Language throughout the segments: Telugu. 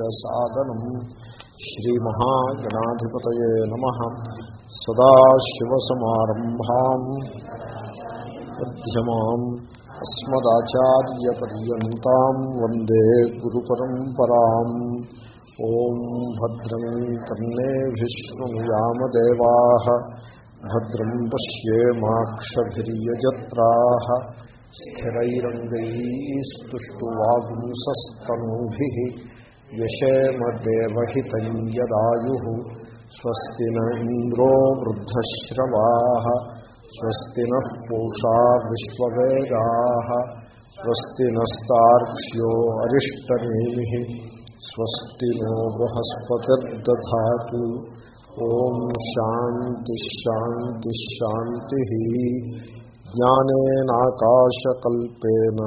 సాదనం శ్రీమహాగణాధిపతయే నమ. సదాశివసమారంభా. మధ్యమాం. అస్మదాచార్యపర్యంతం. వందే గురు పరంపరా ఓం భద్రం కన్నే విష్ణుయామదేవా భద్రం పశ్యేమాక్షజ్రా స్థిరైరంగైస్తువాగుంసూభి यशेमदेवहितं यदायुः, स्वस्ति न इन्द्रो वृद्धश्रवाः, स्वस्ति नः पूषा विश्ववेदाः, स्वस्ति नस्तार्क्ष्यो अरिष्टनेमिः, स्वस्ति नो बृहस्पतिर्दधातु। ॐ शान्तिश्शान्तिश्शान्तिः ज्ञानेनाकाशकल्पेन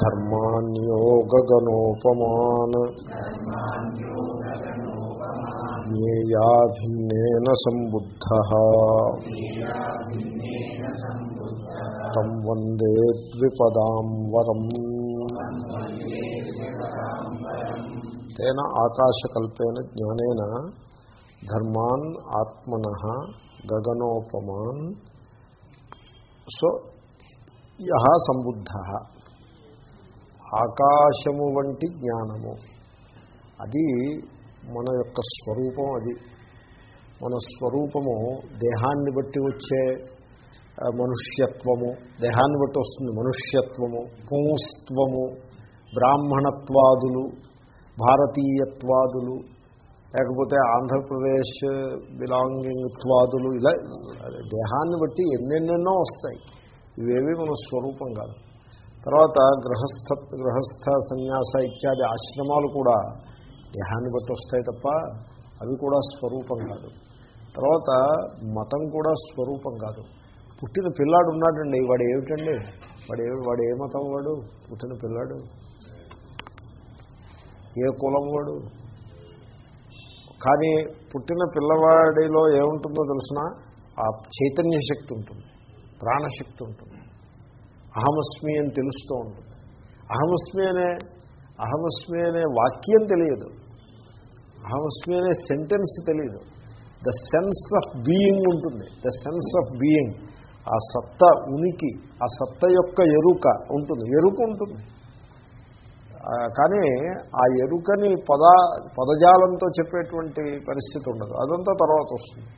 धर्मान्योगगनोपमान् ज्ञेयाभिन्नेन सम्बुद्धः तं वन्दे द्विपदां वरम् तेन आकाशकल्पेन ज्ञानेन धर्मान् आत्मनः గగనోపమాన్. సో యహ సంబుద్ధ. ఆకాశము వంటి జ్ఞానము. అది మన యొక్క స్వరూపం అది. మన స్వరూపము దేహాన్ని బట్టి వచ్చే మనుష్యత్వము. దేహాన్ని బట్టి వస్తుంది మనుష్యత్వము పుంస్త్వము బ్రాహ్మణత్వాదులు భారతీయత్వాదులు లేకపోతే ఆంధ్రప్రదేశ్ బిలాంగింగ్ త్వాదులు ఇలా దేహాన్ని బట్టి ఎన్నెన్నెన్నో వస్తాయి. ఇవేవి మన స్వరూపం కాదు. తర్వాత గృహస్థ గృహస్థ సన్యాస ఇత్యాది ఆశ్రమాలు కూడా దేహాన్ని బట్టి వస్తాయి తప్ప అవి కూడా స్వరూపం కాదు. తర్వాత మతం కూడా స్వరూపం కాదు. పుట్టిన పిల్లాడు ఉన్నాడండి వాడు ఏమిటండి? వాడు ఏ వాడు ఏ మతం వాడు? పుట్టిన పిల్లాడు? ఏ కులం వాడు? కానీ పుట్టిన పిల్లవాడిలో ఏముంటుందో తెలిసిన? ఆ చైతన్య శక్తి ఉంటుంది. ప్రాణశక్తి ఉంటుంది. అహమస్మి అని తెలుస్తూ ఉంటుంది. అహమస్మి అనే అహమస్మి అనే వాక్యం తెలియదు. అహమస్మి అనే సెంటెన్స్ తెలియదు. ద సెన్స్ ఆఫ్ బీయింగ్ ఉంటుంది. ద సెన్స్ ఆఫ్ బీయింగ్ ఆ సత్త ఉనికి ఆ సత్త యొక్క ఎరుక ఉంటుంది. ఎరుక ఉంటుంది. కానీ ఆ ఎరుకని పద పదజాలంతో చెప్పేటువంటి పరిస్థితి ఉండదు. అదంతా తర్వాత వస్తుంది.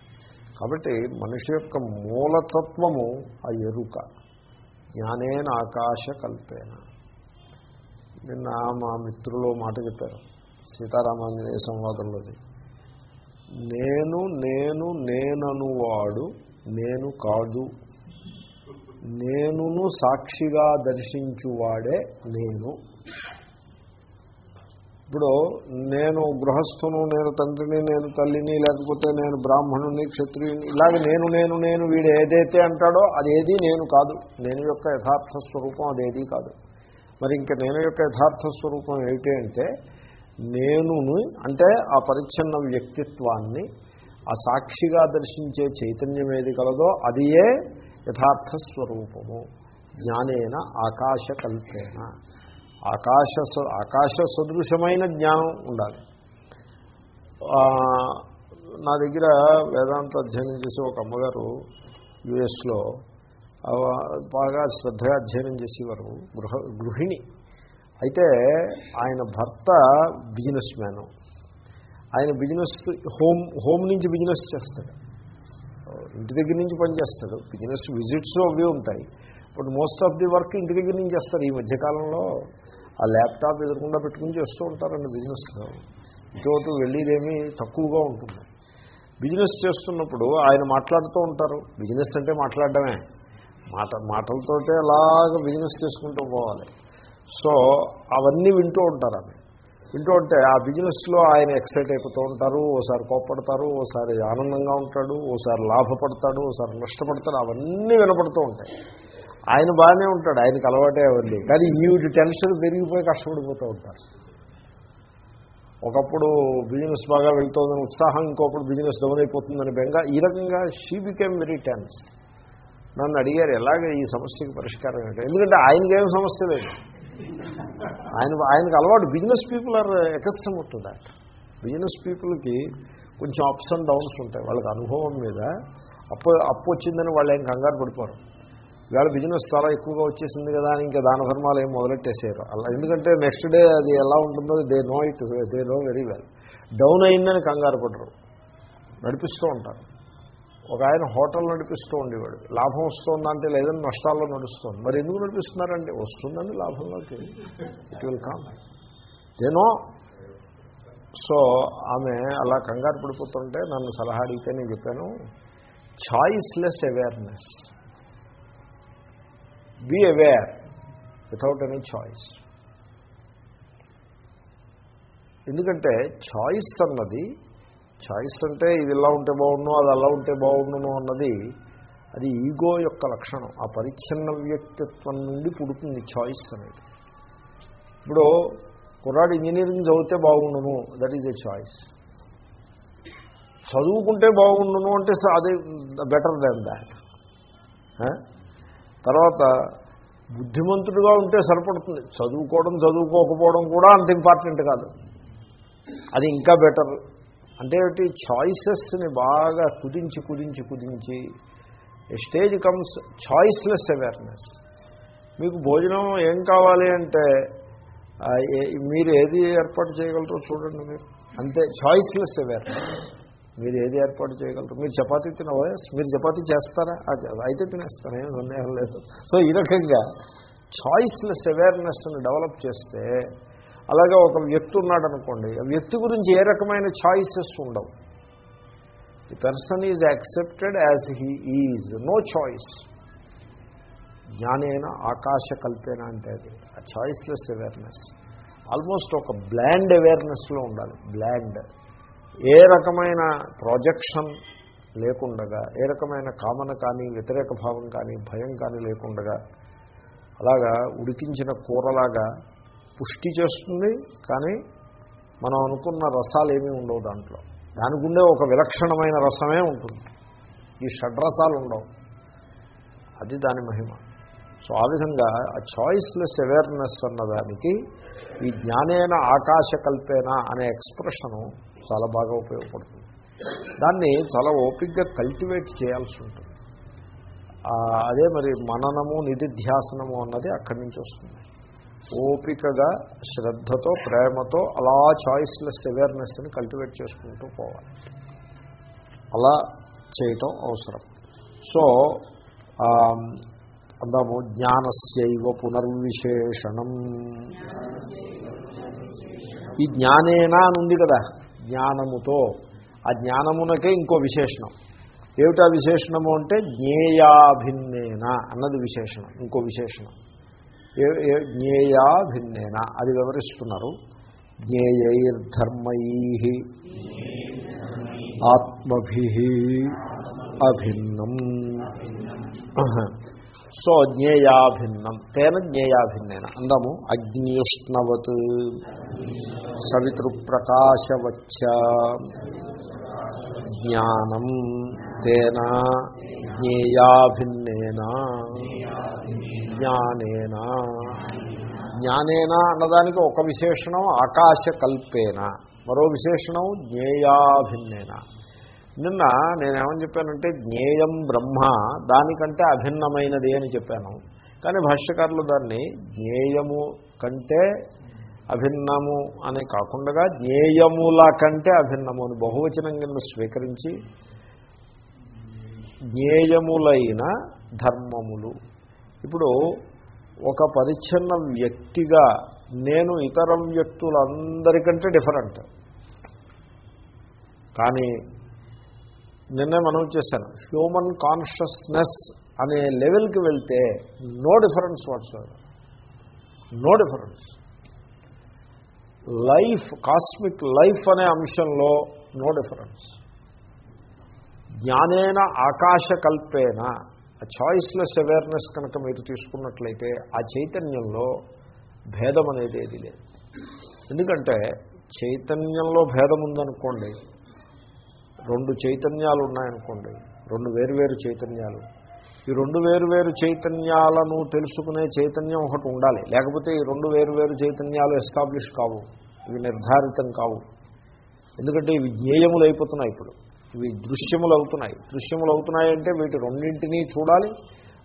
కాబట్టి మనిషి యొక్క మూలతత్వము ఆ ఎరుక. జ్ఞానేన ఆకాశ కల్పేన. నిన్న మా మిత్రులు మాట చెప్పారు. సీతారామాంజనేయ సంవాదంలోది నేను నేను నేననువాడు నేను కాదు. నేనును సాక్షిగా దర్శించువాడే నేను. ఇప్పుడు నేను గృహస్థును నేను తండ్రిని నేను తల్లిని లేకపోతే నేను బ్రాహ్మణుని క్షత్రియుని ఇలాగ నేను నేను నేను వీడు ఏదైతే అంటాడో అదేది నేను కాదు. నేను యొక్క యథార్థ స్వరూపం అదేది కాదు. మరి ఇంకా నేను యొక్క యథార్థ స్వరూపం ఏమిటి అంటే నేనును అంటే ఆ పరిచ్ఛిన్న వ్యక్తిత్వాన్ని ఆ సాక్షిగా దర్శించే చైతన్యం ఏది కలదో అదియే యథార్థ స్వరూపము. జ్ఞానేన ఆకాశకల్పేన ఆకాశ ఆకాశ సదృశమైన జ్ఞానం ఉండాలి. నా దగ్గర వేదాంత అధ్యయనం చేసే ఒక అమ్మగారు యుఎస్లో బాగా శ్రద్ధగా అధ్యయనం చేసేవారు గృహ గృహిణి. అయితే ఆయన భర్త బిజినెస్ మ్యాన్. ఆయన బిజినెస్ హోమ్ హోమ్ నుంచి బిజినెస్ చేస్తాడు. ఇంటి దగ్గర నుంచి పనిచేస్తాడు బిజినెస్ విజిట్స్ అవి ఉంటాయి. But most of the work ఇంటి దగ్గర నుంచి చేస్తారు. ఈ మధ్యకాలంలో ఆ ల్యాప్టాప్ ఎదురకుండా పెట్టుకుని చేస్తూ ఉంటారండి బిజినెస్లో ఇటు వెళ్ళేదేమీ తక్కువగా ఉంటుంది. బిజినెస్ చేస్తున్నప్పుడు ఆయన మాట్లాడుతూ ఉంటారు. బిజినెస్ అంటే మాట్లాడడమే. మాట మాటలతోటే అలాగ బిజినెస్ చేసుకుంటూ పోవాలి. సో అవన్నీ వింటూ ఉంటారు ఆమె. వింటూ ఉంటే ఆ బిజినెస్లో ఆయన ఎక్సైట్ అయిపోతూ ఉంటారు. ఓసారి కోప్పడతారు ఓసారి ఆనందంగా ఉంటాడు ఓసారి లాభపడతాడు ఓసారి నష్టపడతాడు. అవన్నీ వినపడుతూ ఉంటాయి. ఆయన బాగానే ఉంటాడు ఆయనకు అలవాటే అవ్వండి కానీ ఈవిడ టెన్షన్ పెరిగిపోయి కష్టపడిపోతూ ఉంటారు. ఒకప్పుడు బిజినెస్ బాగా వెళ్తుందని ఉత్సాహం ఇంకొకప్పుడు బిజినెస్ డౌన్ అయిపోతుందని బెంగ. ఈ రకంగా షీ బికేమ్ వెరీ టెన్స్ నన్ను అడిగారు ఎలాగ ఈ సమస్యకి పరిష్కారం ఏంటో ఎందుకంటే ఆయనకేం సమస్య లేదు. ఆయన ఆయనకు అలవాటు business people are accustomed to that business పీపుల్కి కొంచెం అప్స్ అండ్ డౌన్స్ ఉంటాయి. వాళ్ళకి అనుభవం మీద అప్పు అప్పు వచ్చిందని వాళ్ళు ఏం కంగారు పడిపోరు. ఇవాళ బిజినెస్ చాలా ఎక్కువగా వచ్చేసింది కదా అని ఇంకా దాన ధర్మాలు ఏం మొదలెట్టేసారు అలా ఎందుకంటే నెక్స్ట్ డే అది ఎలా ఉంటుందో they know it they know very well. Down అయిందని కంగారు పడరు. నడిపిస్తూ ఉంటారు. ఒక ఆయన హోటల్ నడిపిస్తూ ఉండేవాడు. లాభం వస్తుందంటే లేదని నష్టాల్లో నడుస్తుంది. మరి ఎందుకు నడిపిస్తున్నారంటే వస్తుందండి లాభంలోకి it will come they know so ఆమె అలా కంగారు పడిపోతుంటే నన్ను సలహా అడిగితే నేను చెప్పాను choiceless awareness be aware without any choice ఎందుకంటే చాయిస్ అన్నది చాయిస్ అంటే ఇది ఇలా ఉంటే బాగుండు అది అలా ఉంటే బాగుండును అన్నది అది ఈగో యొక్క లక్షణం. ఆ పరిచ్ఛిన్న వ్యక్తిత్వం నుండి పుడుతుంది చాయిస్ అనేది. ఇప్పుడు కుర్రాడు ఇంజనీరింగ్ చదివితే బాగుండును దట్ ఈజ్ ఎ చాయిస్ చదువుకుంటే బాగుండును అంటే అది బెటర్ దాన్ దాట్ తర్వాత బుద్ధిమంతుడుగా ఉంటే సరిపడుతుంది. చదువుకోవడం చదువుకోకపోవడం కూడా అంత ఇంపార్టెంట్ కాదు. అది ఇంకా బెటర్ అంటే చాయిసెస్ని బాగా కుదించి కుదించి కుదించి స్టేజ్ కమ్స్ చాయిస్లెస్ అవేర్నెస్ మీకు భోజనం ఏం కావాలి అంటే మీరు ఏది ఏర్పాటు చేయగలరో చూడండి మీరు. అంతే చాయిస్లెస్ అవేర్నెస్ మీరు ఏది ఏర్పాటు చేయగలరు? మీరు చపాతీ తినవా? మీరు చపాతీ చేస్తారా? అయితే తినేస్తారా? ఏం సందేహం లేదు. సో ఈ రకంగా చాయిస్లెస్ అవేర్నెస్ని డెవలప్ చేస్తే అలాగే ఒక వ్యక్తి ఉన్నాడు అనుకోండి ఆ వ్యక్తి గురించి ఏ రకమైన చాయిసెస్ ఉండవు. The person is accepted as he is no choice జ్ఞానేన ఆకాశ కల్పేన అంటే అది. ఆ చాయిస్లెస్ అవేర్నెస్. ఆల్మోస్ట్ ఒక బ్లాండ్ అవేర్నెస్లో ఉండాలి. బ్లాండ్. ఏ రకమైన ప్రాజెక్షన్ లేకుండగా ఏ రకమైన కామన కానీ వ్యతిరేక భావం కానీ భయం కానీ లేకుండగా అలాగా ఉడికించిన కూరలాగా పుష్టి చేస్తుంది కానీ మనం అనుకున్న రసాలు ఏమీ ఉండవు దాంట్లో. దాని గుండే ఒక విలక్షణమైన రసమే ఉంటుంది. ఈ షడ్రసాలు ఉండవు. అది దాని మహిమ. సో ఆ విధంగా ఆ చాయిస్లెస్ అవేర్నెస్ అన్నదానికి ఈ జ్ఞానేన ఆకాశ కల్పేనా అనే ఎక్స్ప్రెషను చాలా బాగా ఉపయోగపడుతుంది. దాన్ని చాలా ఓపిక్గా కల్టివేట్ చేయాల్సి ఉంటుంది. అదే మరి మననము నిధిధ్యాసనము అన్నది అక్కడి నుంచి వస్తుంది. ఓపికగా శ్రద్ధతో ప్రేమతో అలా చాయిస్లెస్ అవేర్నెస్ని కల్టివేట్ చేసుకుంటూ పోవాలి. అలా చేయటం అవసరం. సో అందాము జ్ఞానస్యవ పునర్విశేషణం. ఈ జ్ఞానేనా అని ఉంది కదా. జ్ఞానముతో. ఆ జ్ఞానమునకే ఇంకో విశేషణం. ఏమిటా విశేషణము అంటే జ్ఞేయాభిన్నేన అన్నది విశేషణం ఇంకో విశేషణం. జ్ఞేయా భిన్నేన అది వివరిస్తున్నారు. జ్ఞేయైర్ధర్మై ఆత్మభి అభిన్నం. సో జ్ఞేయాభిన్నం తేన జ్ఞేయాభిన్నేన అందాము అగ్నియుష్ణవత్ సవితృప్రకాశవచ్చ జ్ఞానం తేన జ్ఞేయాభిన్నేన జ్ఞానేన. జ్ఞానేన అన్నదానికి ఒక విశేషణం ఆకాశకల్పేన మరో విశేషణం జ్ఞేయాభిన్నేన నిన్న నేనేమని చెప్పానంటే జ్ఞేయం బ్రహ్మ దానికంటే అభిన్నమైనది అని చెప్పాను. కానీ భాష్యకారులు దాన్ని జ్ఞేయము కంటే అభిన్నము అని కాకుండా జ్ఞేయముల కంటే అభిన్నము అని బహువచనం కింద స్వీకరించి జ్ఞేయములైన ధర్మములు. ఇప్పుడు ఒక పరిచ్ఛిన్న వ్యక్తిగా నేను ఇతర వ్యక్తులందరికంటే డిఫరెంట్. కానీ నిన్నే మనం చేశాను. హ్యూమన్ కాన్షియస్నెస్ అనే లెవెల్కి వెళ్తే no difference what's no difference life cosmic life అనే అంశంలో నో డిఫరెన్స్ జ్ఞానేన ఆకాశకల్పేన. ఆ చాయిస్లెస్ అవేర్నెస్ కనుక మీరు తీసుకున్నట్లయితే ఆ చైతన్యంలో భేదం అనేది ఏది లేదు. ఎందుకంటే చైతన్యంలో భేదం ఉందనుకోండి రెండు చైతన్యాలు ఉన్నాయనుకోండి రెండు వేరువేరు చైతన్యాలు. ఈ రెండు వేరు వేరు చైతన్యాలను తెలుసుకునే చైతన్యం ఒకటి ఉండాలి. లేకపోతే ఈ రెండు వేరు వేరు చైతన్యాలు ఎస్టాబ్లిష్ కావు ఇవి నిర్ధారితం కావు. ఎందుకంటే ఇవి జ్ఞేయములు అయిపోతున్నాయి ఇప్పుడు. ఇవి దృశ్యములు అవుతున్నాయి. దృశ్యములు అవుతున్నాయంటే వీటి రెండింటినీ చూడాలి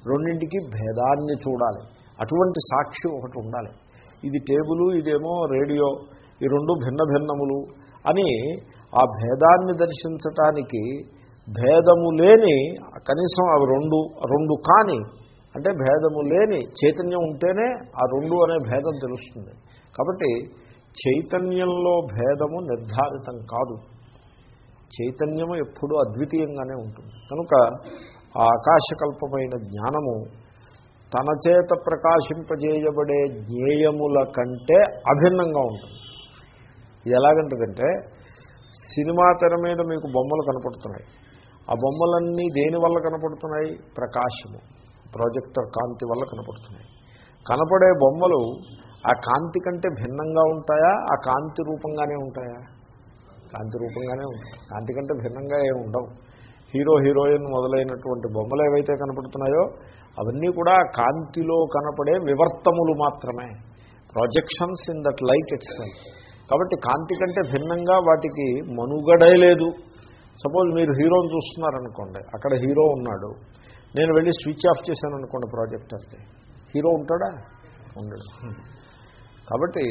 రెండింటికి భేదాన్ని చూడాలి. అటువంటి సాక్షి ఒకటి ఉండాలి. ఇది టేబుల్ ఇదేమో రేడియో ఈ రెండు భిన్న భిన్నములు అని ఆ భేదాన్ని దర్శించటానికి భేదము లేని కనీసం అవి రెండు రెండు కాని అంటే భేదము లేని చైతన్యం ఉంటేనే ఆ రెండు అనే భేదం తెలుస్తుంది. కాబట్టి చైతన్యంలో భేదము నిర్ధారితం కాదు. చైతన్యము ఎప్పుడూ అద్వితీయంగానే ఉంటుంది. కనుక ఆ ఆకాశకల్పమైన జ్ఞానము తన చేత ప్రకాశింపజేయబడే జ్ఞేయముల కంటే అభిన్నంగా ఉంటుంది. ఇది ఎలాగంటుందంటే సినిమా తెర మీద మీకు బొమ్మలు కనపడుతున్నాయి. ఆ బొమ్మలన్నీ దేని వల్ల కనపడుతున్నాయి? ప్రకాశము ప్రాజెక్టర్ కాంతి వల్ల కనపడుతున్నాయి. కనపడే బొమ్మలు ఆ కాంతి కంటే భిన్నంగా ఉంటాయా? ఆ కాంతి రూపంగానే ఉంటాయా? కాంతి రూపంగానే ఉంటాయి. కాంతి కంటే భిన్నంగా ఏమి ఉండవు. హీరో హీరోయిన్ మొదలైనటువంటి బొమ్మలు ఏవైతే కనపడుతున్నాయో అవన్నీ కూడా కాంతిలో కనపడే వివర్తములు మాత్రమే. Projections in that light it's కాబట్టి కాంతి కంటే భిన్నంగా వాటికి మనుగడే లేదు. సపోజ్ మీరు హీరోని చూస్తున్నారనుకోండి అక్కడ హీరో ఉన్నాడు. నేను వెళ్ళి స్విచ్ ఆఫ్ చేశాను అనుకోండి ప్రాజెక్ట్ ప్రాజెక్టర్ది హీరో ఉంటాడా? ఉండడు. కాబట్టి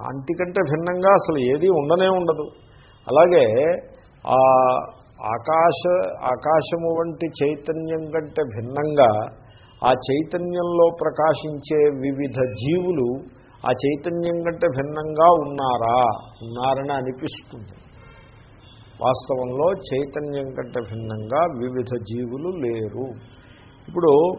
కాంతి కంటే భిన్నంగా అసలు ఏది ఉండనే ఉండదు. అలాగే ఆ ఆకాశ ఆకాశము వంటి చైతన్యం కంటే భిన్నంగా ఆ చైతన్యంలో ప్రకాశించే వివిధ జీవులు ఆ చైతన్యం కంటే భిన్నంగా ఉన్నారా? ఉన్నారని అనిపిస్తుంది. వాస్తవంలో చైతన్యం కంటే భిన్నంగా వివిధ జీవులు లేరు. ఇప్పుడు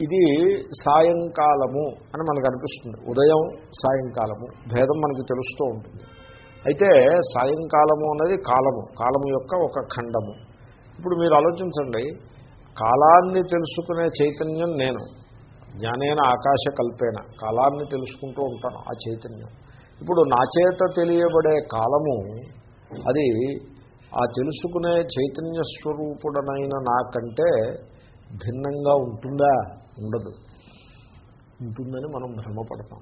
ఇది సాయంకాలము అని మనకు అనిపిస్తుంది. ఉదయం సాయంకాలము. భేదం మనకు తెలుస్తూ ఉంటుంది. అయితే సాయంకాలము అనేది కాలము. కాలము యొక్క ఒక ఖండము. ఇప్పుడు మీరు ఆలోచించండి. కాలాన్ని తెలుసుకునే చైతన్యం నేను. జ్ఞానేన ఆకాశ కల్పేన కాలాన్ని తెలుసుకుంటూ ఉంటాను ఆ చైతన్యం. ఇప్పుడు నా చేత తెలియబడే కాలము అది ఆ తెలుసుకునే చైతన్య స్వరూపుడనైన నాకంటే భిన్నంగా ఉంటుందా? ఉండదు. ఉంటుందని మనం భ్రమపడతాం.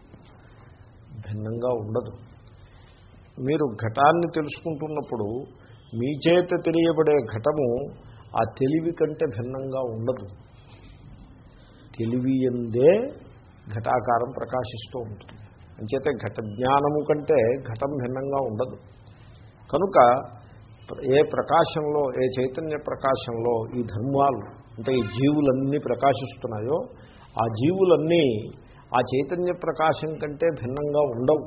భిన్నంగా ఉండదు. మీరు ఘటాన్ని తెలుసుకుంటున్నప్పుడు మీ చేత తెలియబడే ఘటము ఆ తెలివి కంటే భిన్నంగా ఉండదు. తెలివియందే ఘటాకారం ప్రకాశిస్తూ ఉంటుంది. అంచేతే ఘట జ్ఞానము కంటే ఘటం భిన్నంగా ఉండదు. కనుక ఏ ప్రకాశంలో ఏ చైతన్య ప్రకాశంలో ఈ ధర్మాలు అంటే ఈ జీవులన్నీ ప్రకాశిస్తున్నాయో ఆ జీవులన్నీ ఆ చైతన్య ప్రకాశం కంటే భిన్నంగా ఉండవు.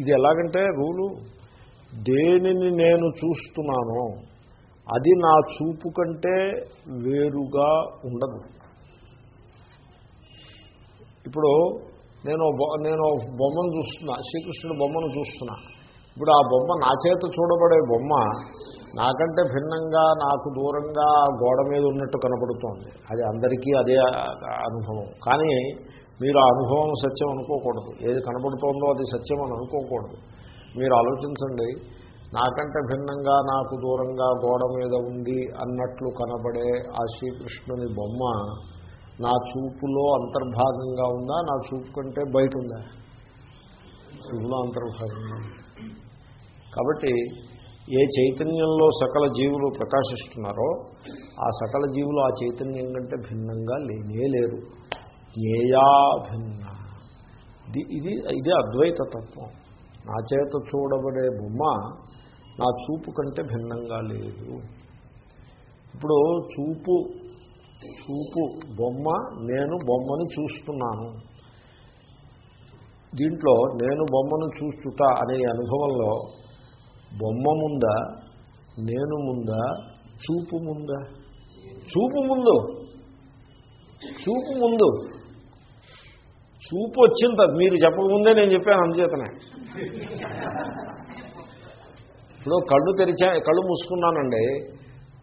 ఇది ఎలాగంటే రూలు దేనిని నేను చూస్తున్నానో అది నా చూపు కంటే వేరుగా ఉండదు. ఇప్పుడు నేను బొ- నేను బొమ్మను చూస్తున్నా శ్రీకృష్ణుడు బొమ్మను చూస్తున్నా. ఇప్పుడు ఆ బొమ్మ నా చేత చూడబడే బొమ్మ నాకంటే భిన్నంగా నాకు దూరంగా గోడ మీద ఉన్నట్టు కనపడుతోంది. అది అందరికీ అదే అనుభవం. కానీ మీరు ఆ అనుభవం సత్యం అనుకోకూడదు. ఏది కనబడుతోందో అది సత్యం అని అనుకోకూడదు. మీరు ఆలోచించండి నాకంటే భిన్నంగా నాకు దూరంగా గోడ మీద ఉంది అన్నట్లు కనబడే ఆ శ్రీకృష్ణుని బొమ్మ నా చూపులో అంతర్భాగంగా ఉందా? నా చూపు కంటే బయట ఉందా? చూపులో అంతర్భాగంగా ఉంది కాబట్టి ఏ చైతన్యంలో సకల జీవులు ప్రకాశిస్తున్నారో ఆ సకల జీవులు ఆ చైతన్యం కంటే భిన్నంగా లేనే లేరు. జ్ఞేయా భిన్న. ఇది ఇది అద్వైత తత్వం. నా చేత చూడబడే బొమ్మ నా చూపు కంటే భిన్నంగా లేదు. ఇప్పుడు చూపు చూపు బొమ్మ నేను బొమ్మను చూస్తున్నాను. దీంట్లో నేను బొమ్మను చూస్తుట అనే అనుభవంలో బొమ్మ ముందా నేను ముందా చూపు ముందా? చూపు ముందు. చూపు ముందు. చూపు వచ్చింది తర్వాత మీరు చెప్పకముందే నేను చెప్పాను అందుచేతనే. ఇప్పుడు కళ్ళు తెరిచా కళ్ళు మూసుకున్నానండి.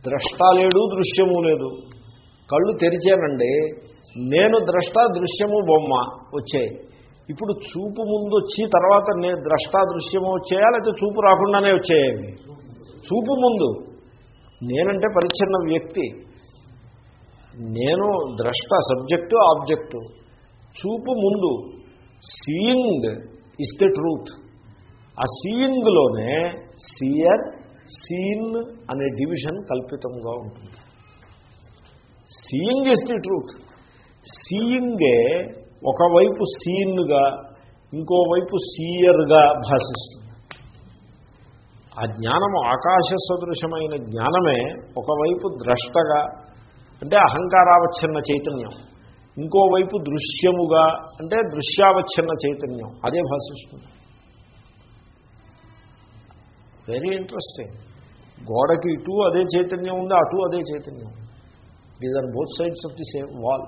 ద్రష్ట లేడు దృశ్యము లేదు. కళ్ళు తెరిచానండి. నేను ద్రష్ట దృశ్యము బొమ్మ వచ్చాయి ఇప్పుడు చూపు ముందు వచ్చి తర్వాత నేను ద్రష్ట దృశ్యము వచ్చాయా? లేకపోతే చూపు రాకుండానే వచ్చాయండి చూపు ముందు. నేనంటే పరిచ్ఛిన్న వ్యక్తి. నేను ద్రష్ట సబ్జెక్టు ఆబ్జెక్టు. చూపు ముందు. Seeing is the truth. ఆ సీయింగ్లోనే సీయర్ సీన్ అనే డివిజన్ కల్పితంగా ఉంటుంది. సీయింగ్ ఇస్ ది ట్రూత్ సీయింగే ఒకవైపు సీన్గా ఇంకోవైపు సీయర్గా భాషిస్తుంది. ఆ జ్ఞానము ఆకాశ సదృశమైన జ్ఞానమే ఒకవైపు ద్రష్టగా అంటే అహంకారావచ్ఛిన్న చైతన్యం. ఇంకోవైపు దృశ్యముగా అంటే దృశ్యావచ్ఛిన్న చైతన్యం. అదే భాషిస్తుంది. వెరీ ఇంట్రెస్టింగ్ గోడకి ఇటు అదే చైతన్యం ఉంది అటు అదే చైతన్యం these are both sides of the same wall.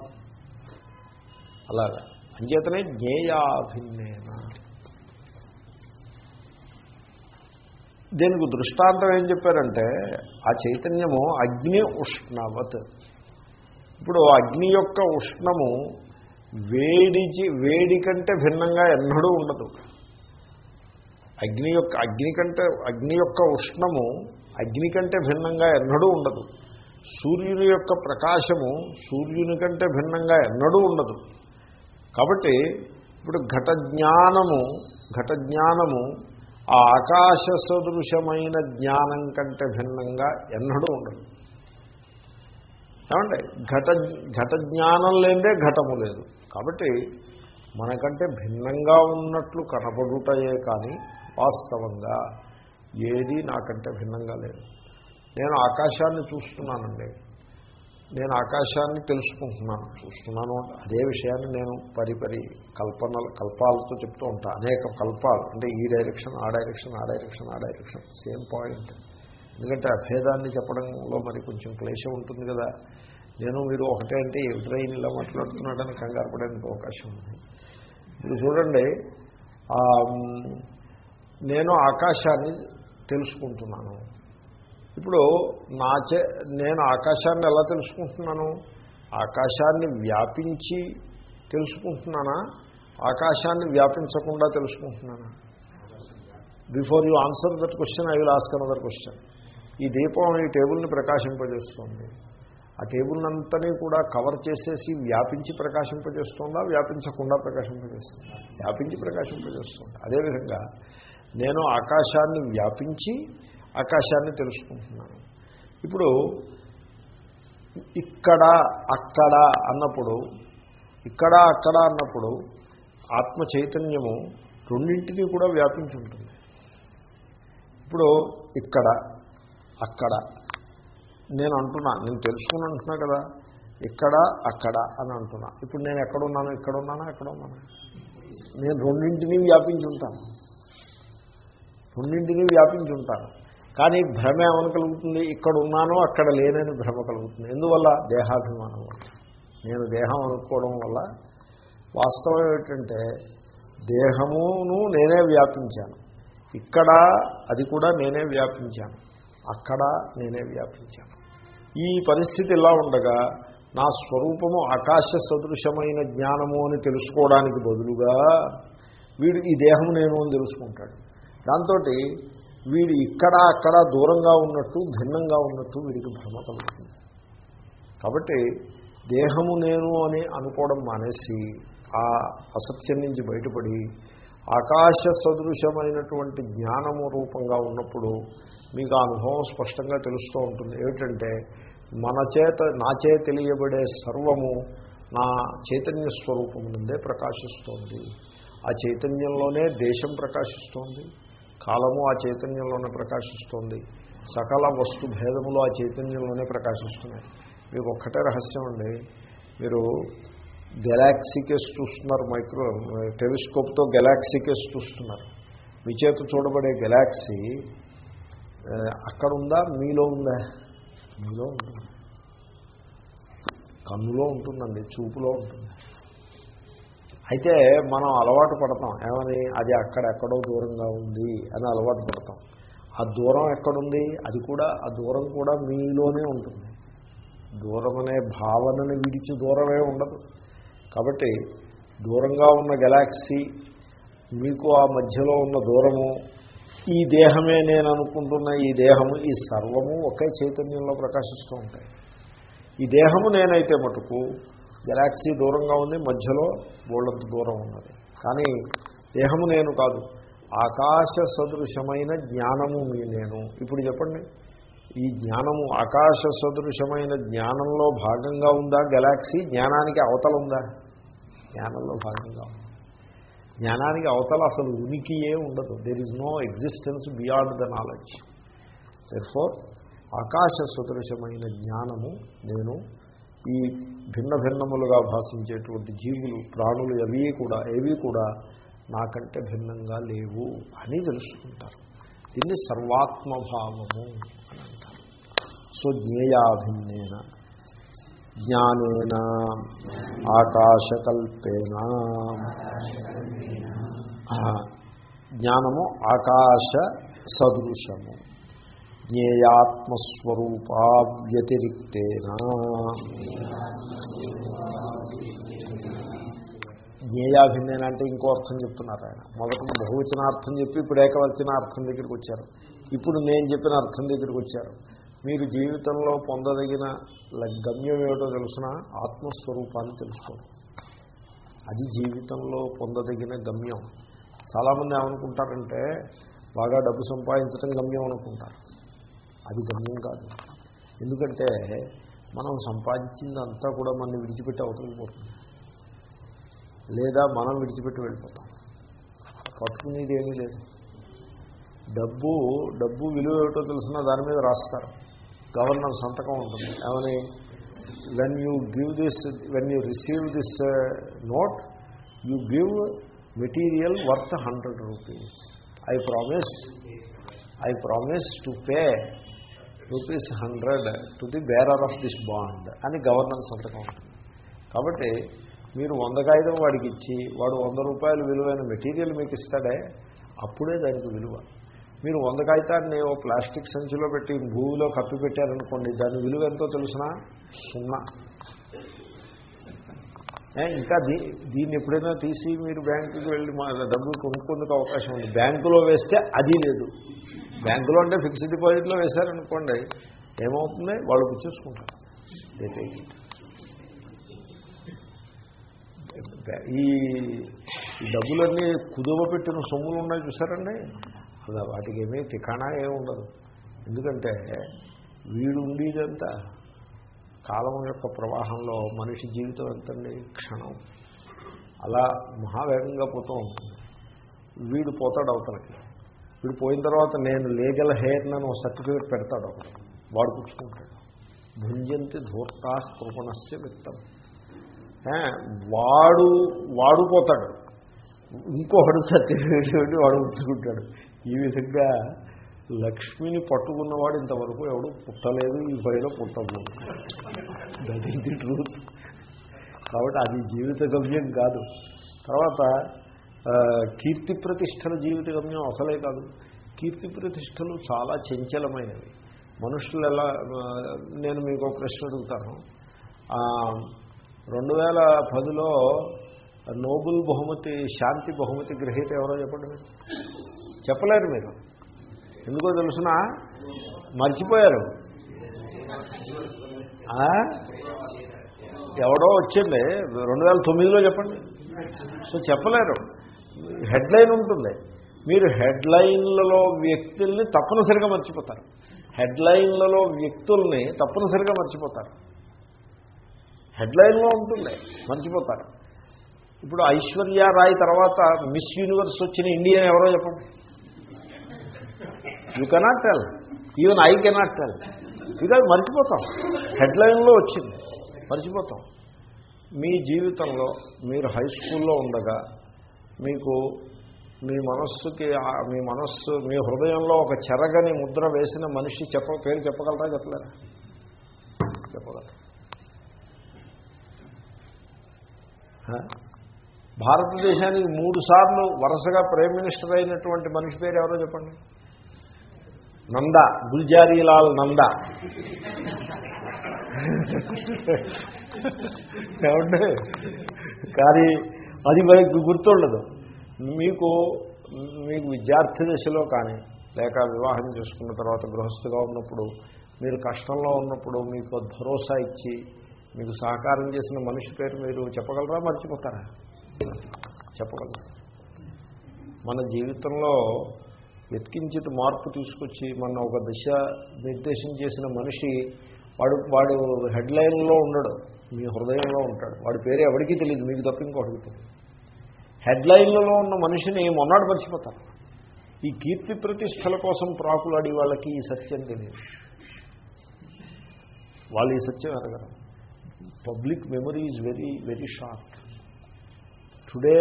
అలాగా. అంచేతనే జ్ఞేయాభిన్నేన దీనికి దృష్టాంతం ఏం చెప్పారంటే ఆ చైతన్యము అగ్ని ఉష్ణవత్. ఇప్పుడు అగ్ని యొక్క ఉష్ణము వేడిచి వేడి కంటే భిన్నంగా ఎన్నడూ ఉండదు. అగ్ని యొక్క అగ్ని కంటే అగ్ని యొక్క ఉష్ణము అగ్ని కంటే భిన్నంగా ఎన్నడూ ఉండదు. సూర్యుని యొక్క ప్రకాశము సూర్యుని కంటే భిన్నంగా ఎన్నడూ ఉండదు. కాబట్టి ఇప్పుడు ఘట జ్ఞానము ఘట జ్ఞానము ఆ ఆకాశ సదృశమైన జ్ఞానం కంటే భిన్నంగా ఎన్నడూ ఉండదు. ఏమంటే ఘట ఘట జ్ఞానం లేదే ఘటము లేదు. కాబట్టి మనకంటే భిన్నంగా ఉన్నట్లు కనపడుటయే కానీ వాస్తవంగా ఏది నాకంటే భిన్నంగా లేదు. నేను ఆకాశాన్ని చూస్తున్నానండి. నేను ఆకాశాన్ని తెలుసుకుంటున్నాను. చూస్తున్నాను అదే విషయాన్ని నేను పరిపరి కల్పనలు కల్పాలతో చెప్తూ ఉంటాను అనేక కల్పాలు. అంటే ఈ డైరెక్షన్ ఆ డైరెక్షన్ ఆ డైరెక్షన్ ఆ డైరెక్షన్. Same point. ఎందుకంటే అభేదాన్ని చెప్పడంలో మరి కొంచెం క్లేశం ఉంటుంది కదా. నేను మీరు ఒకటే అంటే ఎదురైన ఇలా మాట్లాడుతున్నాడని కంగారు పడడానికి అవకాశం ఉంది. ఇప్పుడు చూడండి నేను ఆకాశాన్ని తెలుసుకుంటున్నాను. ఇప్పుడు నా చే నేను ఆకాశాన్ని ఎలా తెలుసుకుంటున్నాను? ఆకాశాన్ని వ్యాపించి తెలుసుకుంటున్నానా? ఆకాశాన్ని వ్యాపించకుండా తెలుసుకుంటున్నానా? Before you answer that question I will ask another question. ఈ దీపం ఈ టేబుల్ని ప్రకాశింపజేస్తుంది. ఆ టేబుల్నంతని కూడా కవర్ చేసేసి వ్యాపించి ప్రకాశింపజేస్తుందా? వ్యాపించకుండా ప్రకాశింపజేస్తుందా? వ్యాపించి ప్రకాశింపజేస్తుంది? అదేవిధంగా నేను ఆకాశాన్ని వ్యాపించి ఆకాశాన్ని తెలుసుకుంటున్నాను. ఇప్పుడు ఇక్కడ అక్కడ అన్నప్పుడు ఇక్కడ అక్కడ అన్నప్పుడు ఆత్మ చైతన్యము రెండింటినీ కూడా వ్యాపించి ఉంటుంది. ఇప్పుడు ఇక్కడ అక్కడ. నేను అంటున్నా నేను తెలుసుకుని అంటున్నా కదా. ఇక్కడ అక్కడ అని అంటున్నా. ఇప్పుడు నేను ఎక్కడున్నాను ఇక్కడ ఉన్నానా ఎక్కడ ఉన్నానా. నేను రెండింటినీ వ్యాపించి ఉంటాను. రెండింటినీ వ్యాపించి ఉంటాను. కానీ భ్రమ ఏమని కలుగుతుంది? ఇక్కడ ఉన్నానో అక్కడ లేనని భ్రమ కలుగుతుంది. ఎందువల్ల? దేహాభిమానం నేను దేహం అనుకోవడం వల్ల. వాస్తవం ఏమిటంటే దేహమును నేనే వ్యాపించాను. ఇక్కడ అది కూడా నేనే వ్యాపించాను. అక్కడ నేనే వ్యాపించాను. ఈ పరిస్థితి ఇలా ఉండగా నా స్వరూపము ఆకాశ సదృశమైన జ్ఞానము అని తెలుసుకోవడానికి బదులుగా వీడు ఈ దేహం నేను అని తెలుసుకుంటాడు. దాంతో వీడు ఇక్కడ అక్కడ దూరంగా ఉన్నట్టు భిన్నంగా ఉన్నట్టు వీడికి భ్రమ కలుగుతుంది. కాబట్టి దేహము నేను అని అనుకోవడం మానేసి ఆ అసత్యం నుంచి బయటపడి ఆకాశ సదృశమైనటువంటి జ్ఞానము రూపంగా ఉన్నప్పుడు మీకు ఆ అనుభవం స్పష్టంగా తెలుస్తూ ఉంటుంది. ఏమిటంటే మన చేత నాచే తెలియబడే సర్వము నా చైతన్య స్వరూపము నుండే ప్రకాశిస్తోంది. ఆ చైతన్యంలోనే దేశం ప్రకాశిస్తోంది. కాలము ఆ చైతన్యంలోనే ప్రకాశిస్తోంది. సకల వస్తు భేదములు ఆ చైతన్యంలోనే ప్రకాశిస్తున్నాయి. మీకు ఒక్కటే రహస్యం అండి. మీరు గెలాక్సీ కేసు చూస్తున్నారు మైక్రో టెలిస్కోప్తో గెలాక్సీ కేసు చూస్తున్నారు. మీ చేత చూడబడే గెలాక్సీ అక్కడ ఉందా మీలో ఉందా? మీలో ఉంటుంది. కన్నులో ఉంటుందండి చూపులో ఉంటుంది. అయితే మనం అలవాటు పడతాం. ఏమని? అది అక్కడెక్కడో దూరంగా ఉంది అని అలవాటు పడతాం. ఆ దూరం ఎక్కడుంది? అది కూడా ఆ దూరం కూడా మీలోనే ఉంటుంది. దూరం అనే భావనని విడిచి దూరమే ఉండదు. కాబట్టి దూరంగా ఉన్న గెలాక్సీ మీకు ఆ మధ్యలో ఉన్న దూరము ఈ దేహమే నేను అనుకుంటున్న ఈ దేహము ఈ సర్వము ఒకే చైతన్యంలో ప్రకాశిస్తూ ఉంటాయి. ఈ దేహము నేనైతే మటుకు గెలాక్సీ దూరంగా ఉంది మధ్యలో బోళ్ళంత దూరం ఉన్నది. కానీ దేహము నేను కాదు ఆకాశ సదృశమైన జ్ఞానము మీ నేను. ఇప్పుడు చెప్పండి ఈ జ్ఞానము ఆకాశ సదృశమైన జ్ఞానంలో భాగంగా ఉందా? గెలాక్సీ జ్ఞానానికి అవతల ఉందా? జ్ఞానంలో భాగంగా ఉంది. జ్ఞానానికి అవతల అసలు ఉనికియే ఉండదు. There is no existence beyond the knowledge for ఆకాశ సదృశమైన జ్ఞానము నేను ఈ భిన్న భిన్నములుగా భాషించేటువంటి జీవులు ప్రాణులు అవి కూడా ఏవి కూడా నాకంటే భిన్నంగా లేవు అని తెలుసుకుంటారు. దీన్ని సర్వాత్మభావము అని అంటారు. సో జ్ఞేయాభిన్నేన జ్ఞానేన ఆకాశకల్పేన. జ్ఞానము ఆకాశ సదృశము. జ్ఞేయాత్మస్వరూపా వ్యతిరిక్తేన. జ్ఞేయాభిన్నేన అంటే ఇంకో అర్థం చెప్తున్నారు ఆయన. మొదట బహువచనార్థం చెప్పి ఇప్పుడు ఏకవచనార్థం దగ్గరికి వచ్చారు. ఇప్పుడు నేను చెప్పిన అర్థం దగ్గరికి వచ్చారు. మీరు జీవితంలో పొందదగిన గమ్యం ఏమిటో తెలుసిన? ఆత్మస్వరూపాన్ని తెలుసుకోండి. అది జీవితంలో పొందదగిన గమ్యం. చాలామంది ఏమనుకుంటారంటే బాగా డబ్బు సంపాదించడం గమ్యం అనుకుంటారు. అది గమ్యం కాదు. ఎందుకంటే మనం సంపాదించిందంతా కూడా మనల్ని విడిచిపెట్టి అవతలిపోతుంది లేదా మనం విడిచిపెట్టి వెళ్ళిపోతాం. పట్టుకునేది ఏమీ లేదు. డబ్బు డబ్బు విలువ ఏమిటో తెలిసిన దాని మీద రాస్తారు. గవర్నర్ సంతకం ఉంటుంది. ఏమని? When you give this when you receive this note you give material worth hundred rupees I promise I promise to pay rupees hundred to the bearer of this bond అని గవర్నర్ సంతకం ఉంటుంది కాబట్టి మీరు వంద కాగితం వాడికి ఇచ్చి వాడు వంద రూపాయలు విలువైన మెటీరియల్ మీకు ఇస్తాడే అప్పుడే దానికి విలువ. మీరు వంద కాగితాన్ని ఓ ప్లాస్టిక్ సంచిలో పెట్టి భూమిలో కప్పి పెట్టారనుకోండి దాని విలువ ఎంతో తెలిసినా? సున్నా. ఇంకా దీ దీన్ని ఎప్పుడైనా తీసి మీరు బ్యాంకుకి వెళ్ళి మా డబ్బులు కొనుక్కుందుకు అవకాశం ఉంది. బ్యాంకులో వేస్తే అది లేదు. బ్యాంకులో అంటే ఫిక్స్డ్ డిపాజిట్లో వేశారనుకోండి ఏమవుతుంది? వాళ్ళు పుచ్చేసుకుంటారు ఈ ఈ డబ్బులన్నీ కుదువ పెట్టిన సొమ్ములు ఉన్నాయి చూసారండి? అలా వాటికి ఏమీ తికాణా ఏమి ఉండదు. ఎందుకంటే వీడు ఉండేదంతా కాలం యొక్క ప్రవాహంలో మనిషి జీవితం ఎంతండి? క్షణం. అలా మహావేగంగా పోతూ ఉంటుంది. వీడు పోతాడు అవతలకి. వీడు పోయిన తర్వాత నేను లీగల్ హెయిర్ నన్ను సర్టిఫికేట్ పెడతాడు ఒకటి వాడు పుచ్చుకుంటాడు. భుంజంతి ధూర్తా కృపణస్య విత్తం. వాడు వాడు పోతాడు. ఇంకొకడు సర్టిఫికేట్ వాడు పుచ్చుకుంటాడు. ఈ విధంగా లక్ష్మిని పట్టుకున్నవాడు ఇంతవరకు ఎవడు పుట్టలేదు ఈ పైన పుట్టదు. దట్ ఈస్ ది ట్రూత్ కాబట్టి అది జీవిత గమ్యం కాదు. తర్వాత కీర్తి ప్రతిష్టల జీవిత గమ్యం అసలే కాదు. కీర్తి ప్రతిష్టలు చాలా చంచలమైనవి. మనుషులు ఎలా నేను మీకు ఒక ప్రశ్న అడుగుతాను. రెండు వేల పదిలో నోబుల్ బహుమతి శాంతి బహుమతి గ్రహీత ఎవరో చెప్పండి మీరు. చెప్పలేరు మీరు. ఎందుకో తెలుసిన? మర్చిపోయారు. ఎవడో వచ్చింది. రెండు వేల తొమ్మిదిలో చెప్పండి. సో చెప్పలేరు. హెడ్లైన్ ఉంటుంది. మీరు హెడ్లైన్లలో వ్యక్తుల్ని తప్పనిసరిగా మర్చిపోతారు. హెడ్లైన్లలో వ్యక్తుల్ని తప్పనిసరిగా మర్చిపోతారు. హెడ్లైన్లో ఉంటుంది. మర్చిపోతారు. ఇప్పుడు ఐశ్వర్య రాయ్ తర్వాత మిస్ యూనివర్స్ వచ్చిన ఇండియన్ ఎవరో చెప్పండి. You cannot tell even I cannot tell because మర్చిపోతాం. హెడ్లైన్లో వచ్చింది. మర్చిపోతాం. మీ జీవితంలో మీరు హై స్కూల్లో ఉండగా మీకు మీ మనస్సుకి మీ మనస్సు మీ హృదయంలో ఒక చెరగని ముద్ర వేసిన మనిషి చెప్ప పేరు చెప్పగలరా చెప్పలేరా? చెప్పగలరా? భారతదేశానికి మూడు సార్లు వరుసగా ప్రైమ్ మినిస్టర్ అయినటువంటి మనిషి పేరు ఎవరో చెప్పండి. నంద గుల్జారీలాల్ నంద. ఏమంటే కానీ అది మనకి గుర్తుండదు. మీకు మీకు విద్యార్థి దశలో కానీ లేక వివాహం చేసుకున్న తర్వాత గృహస్థుగా ఉన్నప్పుడు మీరు కష్టంలో ఉన్నప్పుడు మీకు భరోసా ఇచ్చి మీకు సహకారం చేసిన మనిషి పేరు మీరు చెప్పగలరా? మర్చిపోతారా? చెప్పగలరా. మన జీవితంలో ఎత్కించిత మార్పు తీసుకొచ్చి మన ఒక దిశ నిర్దేశం చేసిన మనిషి వాడు వాడు హెడ్లైన్లో ఉండడు. మీ హృదయంలో ఉంటాడు. వాడి పేరు ఎవరికీ తెలియదు మీకు తప్ప ఇంకొకటికి తెలియదు హెడ్లైన్లలో ఉన్న మనిషిని మొన్నాడు మర్చిపోతారు. ఈ కీర్తి ప్రతిష్టల కోసం ప్రాకులాడి వాళ్ళకి ఈ సత్యం తెలియదు. వాళ్ళు ఈ సత్యం ఎరగరు. Public memory is very very short. Today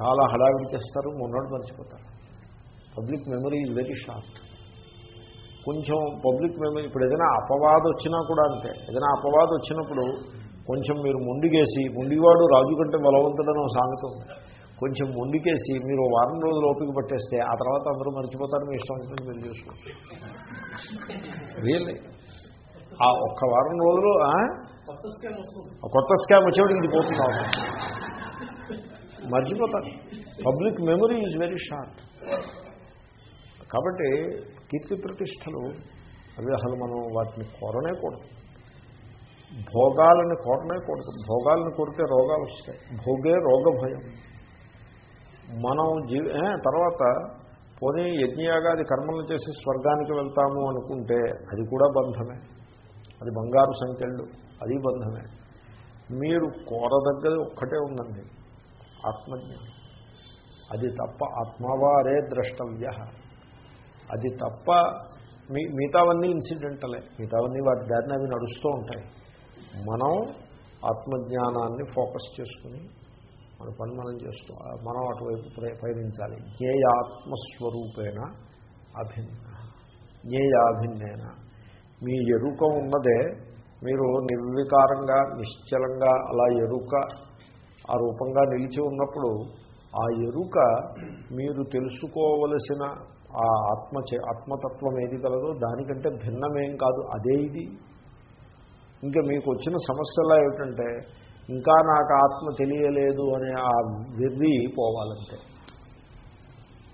చాలా హడావిడి చేస్తారు. మొన్నటి మర్చిపోతారు. Public memory is very short. కొంచెం పబ్లిక్ మెమరీ ఇప్పుడు ఏదైనా అపవాదం వచ్చినా కూడా అంతే. ఏదైనా అపవాదం వచ్చినప్పుడు కొంచెం మీరు మొండికేసి మొండివాడు రాజు కంటే బలవంతుడని ఒక సామెత. ఉంది కొంచెం మొండికేసి మీరు వారం రోజులు ఓపిక పట్టేస్తే ఆ తర్వాత అందరూ మర్చిపోతారు మీ ఇష్టం వచ్చినట్టు మీరు చేసుకోవచ్చు. రియల్లీ ఆ ఒక్క వారం రోజులు కొత్త స్కామ్ వచ్చేవాడికి ఇది పోతుంది మర్చిపోతారు. Public memory is very short కాబట్టి కీర్తి ప్రతిష్టలు అవి అసలు మనం వాటిని కోరనే కూడదు. భోగాలను కోరనే కూడదు. భోగాలను కోరితే రోగాలు వస్తాయి. భోగే రోగ భయం మనం జీవ తర్వాత పోనీ యజ్ఞయాగాది కర్మలు చేసి స్వర్గానికి వెళ్తాము అనుకుంటే అది కూడా బంధమే. అది బంగారు సంఖ్యలు అది బంధమే. మీరు కోరదగ్గది ఒక్కటే ఉందండి. ఆత్మజ్ఞానం. అది తప్ప ఆత్మవారే ద్రష్టవ్య. అది తప్ప మీ మిగతావన్నీ ఇన్సిడెంటలే. మిగతావన్నీ వాటి దారిని అవి నడుస్తూ ఉంటాయి. మనం ఆత్మజ్ఞానాన్ని ఫోకస్ చేసుకుని మన పని మనం చేస్తూ మనం అటువైపు ప్రయత్నించాలి జ్ఞేయాత్మస్వరూపేణ అభిన్న. జ్ఞేయాభిన్నేన. మీ ఎరుక ఉన్నదే మీరు నిర్వికారంగా నిశ్చలంగా అలా ఎరుక ఆ రూపంగా నిలిచి ఉన్నప్పుడు ఆ ఎరుక మీరు తెలుసుకోవలసిన ఆ ఆత్మ చే- ఆత్మతత్వం ఏది కలదో దానికంటే భిన్నమేం కాదు అదే ఇది. ఇంకా మీకు వచ్చిన సమస్యలా ఏమిటంటే ఇంకా నాకు ఆత్మ తెలియలేదు అనే ఆ వెర్రి పోవాలంటే.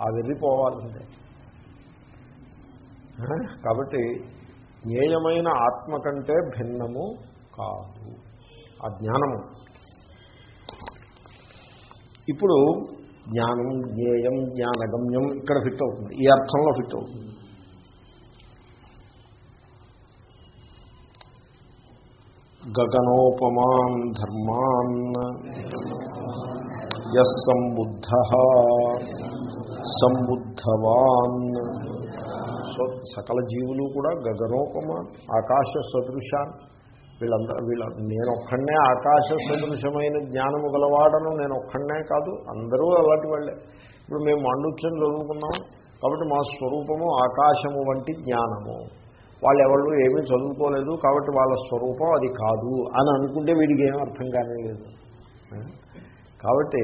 ఆ వెర్రి పోవాలంటే. కాబట్టి జ్ఞేయమైన ఆత్మ కంటే భిన్నము కాదు. ఆ జ్ఞానము. ఇప్పుడు జ్ఞానం జ్ఞేయం జ్ఞానగమ్యం ఇక్కడ ఫిట్ అవుతుంది. ఈ అర్థంలో ఫిట్ అవుతుంది. గగనోపమాన్ ధర్మాన్ యస్సంబుద్ధ సంబుద్ధవాన్. సో సకల జీవులు కూడా గగనోపమాన్ ఆకాశ సదృశాన్. వీళ్ళందరూ వీళ్ళ నేను ఒక్కడనే ఆకాశ సదృశమైన జ్ఞానము గలవాడను నేను ఒక్కడనే కాదు అందరూ అలాంటి వాళ్ళే. ఇప్పుడు మేము మాండుక్యం చదువుకున్నాం కాబట్టి మా స్వరూపము ఆకాశము వంటి జ్ఞానము. వాళ్ళు ఎవరు ఏమీ చదువుకోలేదు కాబట్టి వాళ్ళ స్వరూపం అది కాదు అని అనుకుంటే వీడికి ఏం అర్థం కానీ లేదు. కాబట్టి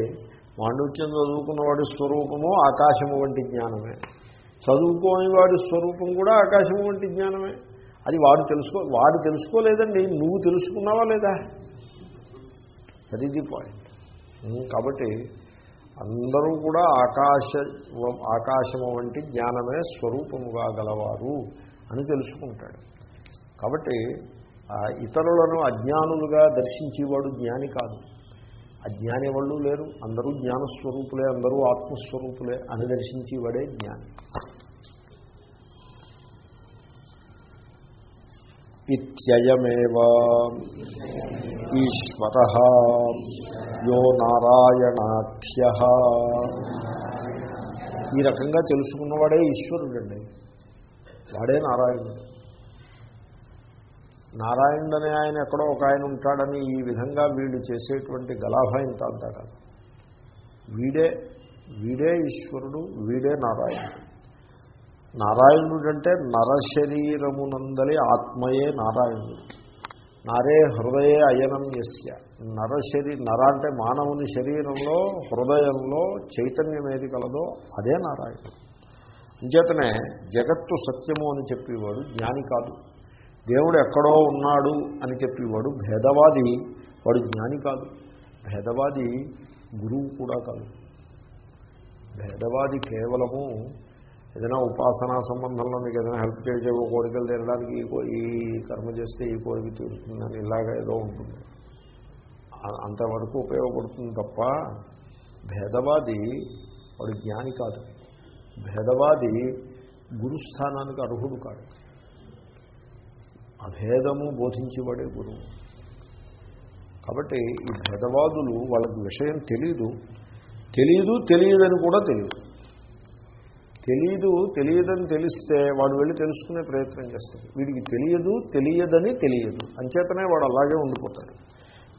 మాండుక్యం చదువుకున్న వాడి స్వరూపము ఆకాశము వంటి జ్ఞానమే. చదువుకోని వాడి స్వరూపం కూడా ఆకాశము వంటి జ్ఞానమే. అది వాడు తెలుసుకో వాడు తెలుసుకోలేదండి. నువ్వు తెలుసుకున్నావా లేదా? అది ది పాయింట్ కాబట్టి అందరూ కూడా ఆకాశ ఆకాశము వంటి జ్ఞానమే స్వరూపముగా గలవారు అని తెలుసుకుంటాడు. కాబట్టి ఆ ఇతరులను అజ్ఞానులుగా దర్శించేవాడు జ్ఞాని కాదు. అజ్ఞాని వాళ్ళు లేరు. అందరూ జ్ఞానస్వరూపులే అందరూ ఆత్మస్వరూపులే అని దర్శించేవాడే జ్ఞాని. ఇత్యయమేవ ఈశ్వర యో నారాయణాఖ్య ఈ రకంగా తెలుసుకున్నవాడే ఈశ్వరుడండి. వాడే నారాయణుడు. నారాయణుడు అనే ఆయన ఎక్కడో ఒక ఆయన ఉంటాడని ఈ విధంగా వీళ్ళు చేసేటువంటి గలాభ ఇంత అంతా కాదు. వీడే వీడే ఈశ్వరుడు వీడే నారాయణుడు. నారాయణుడు అంటే నరశరీరమునందలి ఆత్మయే నారాయణుడు. నరే హృదయే అయనం యస్య. నరశరీ నర అంటే మానవుని శరీరంలో హృదయంలో చైతన్యం ఏది కలదో అదే నారాయణుడు. అంచేతనే జగత్తు సత్యము అని చెప్పేవాడు జ్ఞాని కాదు. దేవుడు ఎక్కడో ఉన్నాడు అని చెప్పేవాడు భేదవాది వాడు జ్ఞాని కాదు. భేదవాది గురువు కూడా కాదు. భేదవాది కేవలము ఏదైనా ఉపాసనా సంబంధంలో మీకు ఏదైనా హెల్ప్ చేసే కోరికలు తీరడానికి ఈ కర్మ చేస్తే ఈ కోరిక తీరుతుందని ఇలాగా ఏదో ఉంటుంది. అంతవరకు ఉపయోగపడుతుంది తప్ప భేదవాది వాడు జ్ఞాని కాదు. భేదవాది గురుస్థానానికి అర్హుడు కాదు. అభేదము బోధించేవాడే గురువు. కాబట్టి ఈ భేదవాదులు వాళ్ళకి విషయం తెలీదు. తెలియదు తెలియదని కూడా తెలియదు. తెలియదు తెలియదని తెలిస్తే వాడు వెళ్ళి తెలుసుకునే ప్రయత్నం చేస్తాడు. వీడికి తెలియదు తెలియదని తెలియదు. అంచేతనే వాడు అలాగే ఉండిపోతాడు.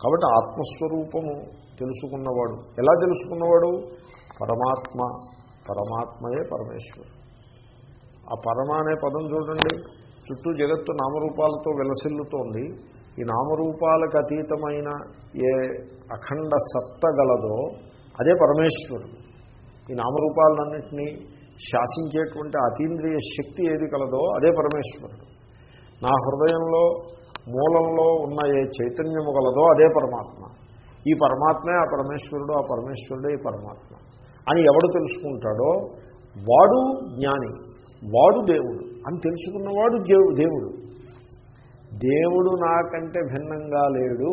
కాబట్టి ఆత్మస్వరూపము తెలుసుకున్నవాడు. ఎలా తెలుసుకున్నవాడు? పరమాత్మ పరమాత్మయే పరమేశ్వరుడు ఆ పరమ అనే పదం చూడండి. చుట్టూ జగత్తు నామరూపాలతో వెలసిల్లుతోంది. ఈ నామరూపాలకు అతీతమైన ఏ అఖండ సత్త గలదో అదే పరమేశ్వరుడు. ఈ నామరూపాలన్నింటినీ శాసించేటువంటి అతీంద్రియ శక్తి ఏది కలదో అదే పరమేశ్వరుడు. నా హృదయంలో మూలంలో ఉన్న ఏ చైతన్యము కలదో అదే పరమాత్మ. ఈ పరమాత్మే ఆ పరమేశ్వరుడు ఆ పరమేశ్వరుడే ఈ పరమాత్మ. అని ఎవడు తెలుసుకుంటాడో వాడు జ్ఞాని వాడు దేవుడు అని తెలుసుకున్నవాడు దేవు- దేవుడు. దేవుడు నాకంటే భిన్నంగా లేడు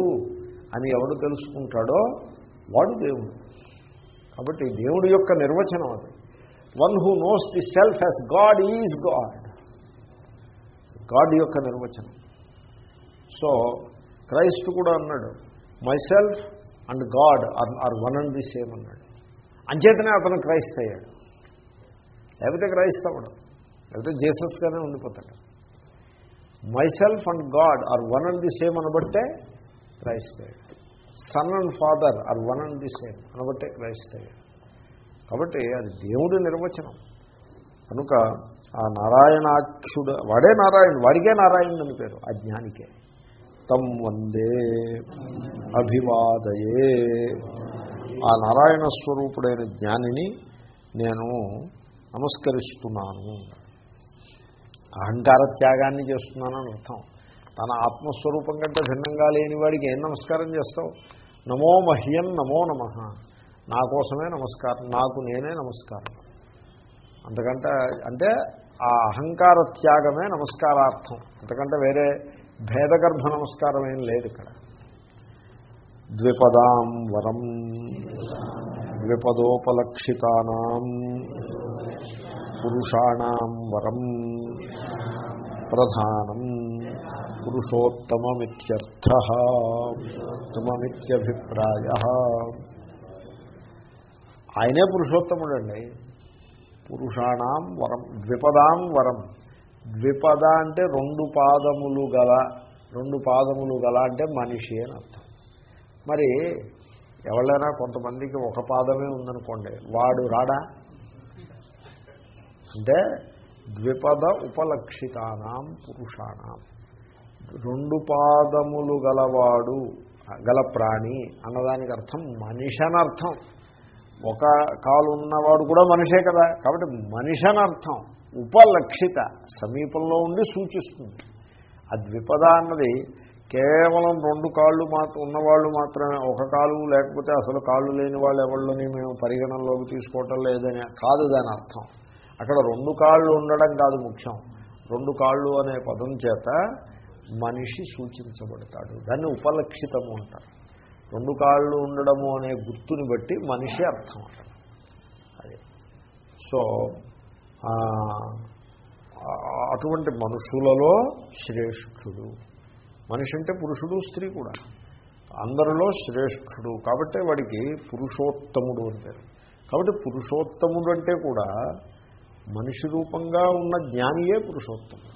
అని ఎవడు తెలుసుకుంటాడో వాడు దేవుడు. కాబట్టి దేవుడు యొక్క నిర్వచనం అది. One who knows the self as God is God God యొక్క నిర్వచనం. సో క్రైస్ట్ కూడా అన్నాడు my self and God are are one and the same అన్నాడు. అంచేతనే అతను క్రైస్త అయ్యాడు. లేకపోతే క్రైస్త అవ్వడం. లేకపోతే జీసస్గానే ఉండిపోతాడు. My self and God are one and the same అనబట్టే క్రైస్త అయ్యాడు. Son and father are one and the same అనబట్టే క్రైస్త అయ్యాడు. కాబట్టి అది దేవుడి నిర్వచనం. కనుక ఆ నారాయణాక్షుడు వాడే నారాయణుడు వాడికే నారాయణుడు అని పేరు ఆ జ్ఞానికే. తం వందే అభివాదయే. ఆ నారాయణ స్వరూపుడైన జ్ఞానిని నేను నమస్కరిస్తున్నాను. అహంకార త్యాగాన్ని చేస్తున్నానని అర్థం. తన ఆత్మస్వరూపం కంటే భిన్నంగా లేని వాడికి ఏం నమస్కారం చేస్తావు? నమో మహ్యం నమో నమ. నా కోసమే నమస్కారం నాకు నేనే నమస్కారం. అంతకంటే అంటే ఆ అహంకార త్యాగమే నమస్కారార్థం. అంతకంటే వేరే భేదగర్భ నమస్కారం ఏం లేదు ఇక్కడ. ద్విపదాం వరం ద్విపదోపలక్షితానాం పురుషాణం వరం ప్రధానం పురుషోత్తమమిత్యర్థ ఉత్తమమిత్యభిప్రాయ. ఆయనే పురుషోత్తముడండి. పురుషాణం వరం ద్విపదాం వరం. ద్విపద అంటే రెండు పాదములు గల రెండు పాదములు గల అంటే మనిషి అని అర్థం. మరి ఎవరైనా కొంతమందికి ఒక పాదమే ఉందనుకోండి వాడు రాడా? అంటే ద్విపద ఉపలక్షితానాం పురుషాణం. రెండు పాదములు గలవాడు గల ప్రాణి అన్నదానికి అర్థం మనిషి అనర్థం ఒక కాలు ఉన్నవాడు కూడా మనిషే కదా. కాబట్టి మనిషి అని అర్థం. ఉపలక్షిత. సమీపంలో ఉండి సూచిస్తుంది. ఆ ద్విపద అన్నది కేవలం రెండు కాళ్ళు మాత్రం ఉన్నవాళ్ళు మాత్రమే. ఒక కాలు లేకపోతే అసలు కాళ్ళు లేని వాళ్ళు ఎవళ్ళని మేము పరిగణనలోకి తీసుకోవటం లేదని కాదు దాని అర్థం. అక్కడ రెండు కాళ్ళు ఉండడం కాదు ముఖ్యం. రెండు కాళ్ళు అనే పదం చేత మనిషి సూచించబడతాడు. దాన్ని ఉపలక్షితము అంటారు. రెండు కాళ్ళు ఉండడము అనే గుర్తుని బట్టి మనిషి అర్థం అవుతుంది సో అటువంటి మనుషులలో శ్రేష్ఠుడు. మనిషి అంటే పురుషుడు స్త్రీ కూడా. అందరిలో శ్రేష్ఠుడు. కాబట్టి వాడికి పురుషోత్తముడు అంటారు కాబట్టి పురుషోత్తముడు అంటే కూడా మనిషి రూపంగా ఉన్న జ్ఞానియే పురుషోత్తముడు.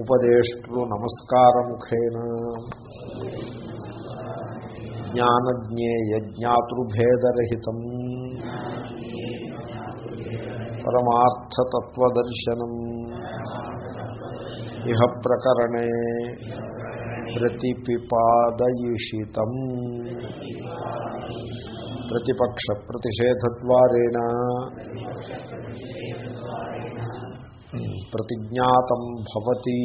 ఉపదేష్టు నమస్కారముఖేన. జ్ఞానజ్ఞేయ జ్ఞాతృభేదరహితం పరమార్థతత్వదర్శనం. ఇహ ప్రకరణే ప్రతిపిపాదయిషితం. ప్రతిపక్ష ప్రతిషేధద్వారేణ. ప్రతిజ్ఞాతం భవతి.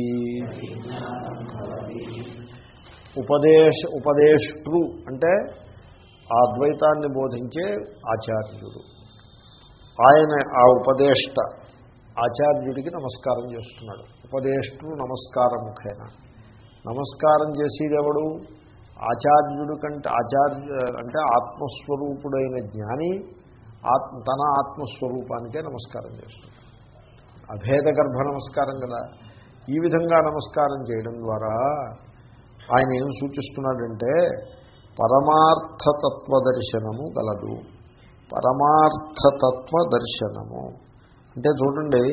ఉపదేశ ఉపదేష్టు అంటే ఆ ద్వైతాన్ని బోధించే ఆచార్యుడు. ఆయన ఆ ఉపదేష్ట ఆచార్యుడికి నమస్కారం చేస్తున్నాడు. ఉపదేష్టు నమస్కారముఖేన నమస్కారం చేసేదెవడు ఆచార్యుడు కంటే ఆచార్య అంటే ఆత్మస్వరూపుడైన జ్ఞాని ఆత్మ తన ఆత్మస్వరూపానికే నమస్కారం చేస్తున్నాడు. అభేద గర్భ నమస్కారం కదా. ఈ విధంగా నమస్కారం చేయడం ద్వారా ఆయన ఏం సూచిస్తున్నాడంటే పరమార్థతత్వ దర్శనము గలదు. పరమార్థతత్వ దర్శనము అంటే చూడండి